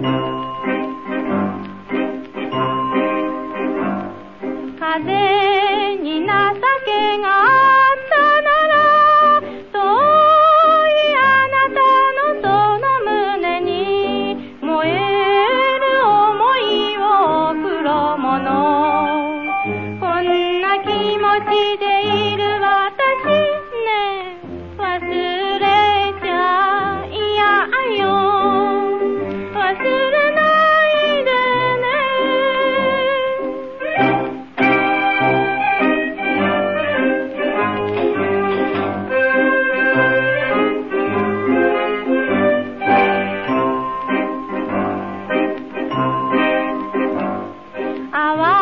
風に情けがある。estaba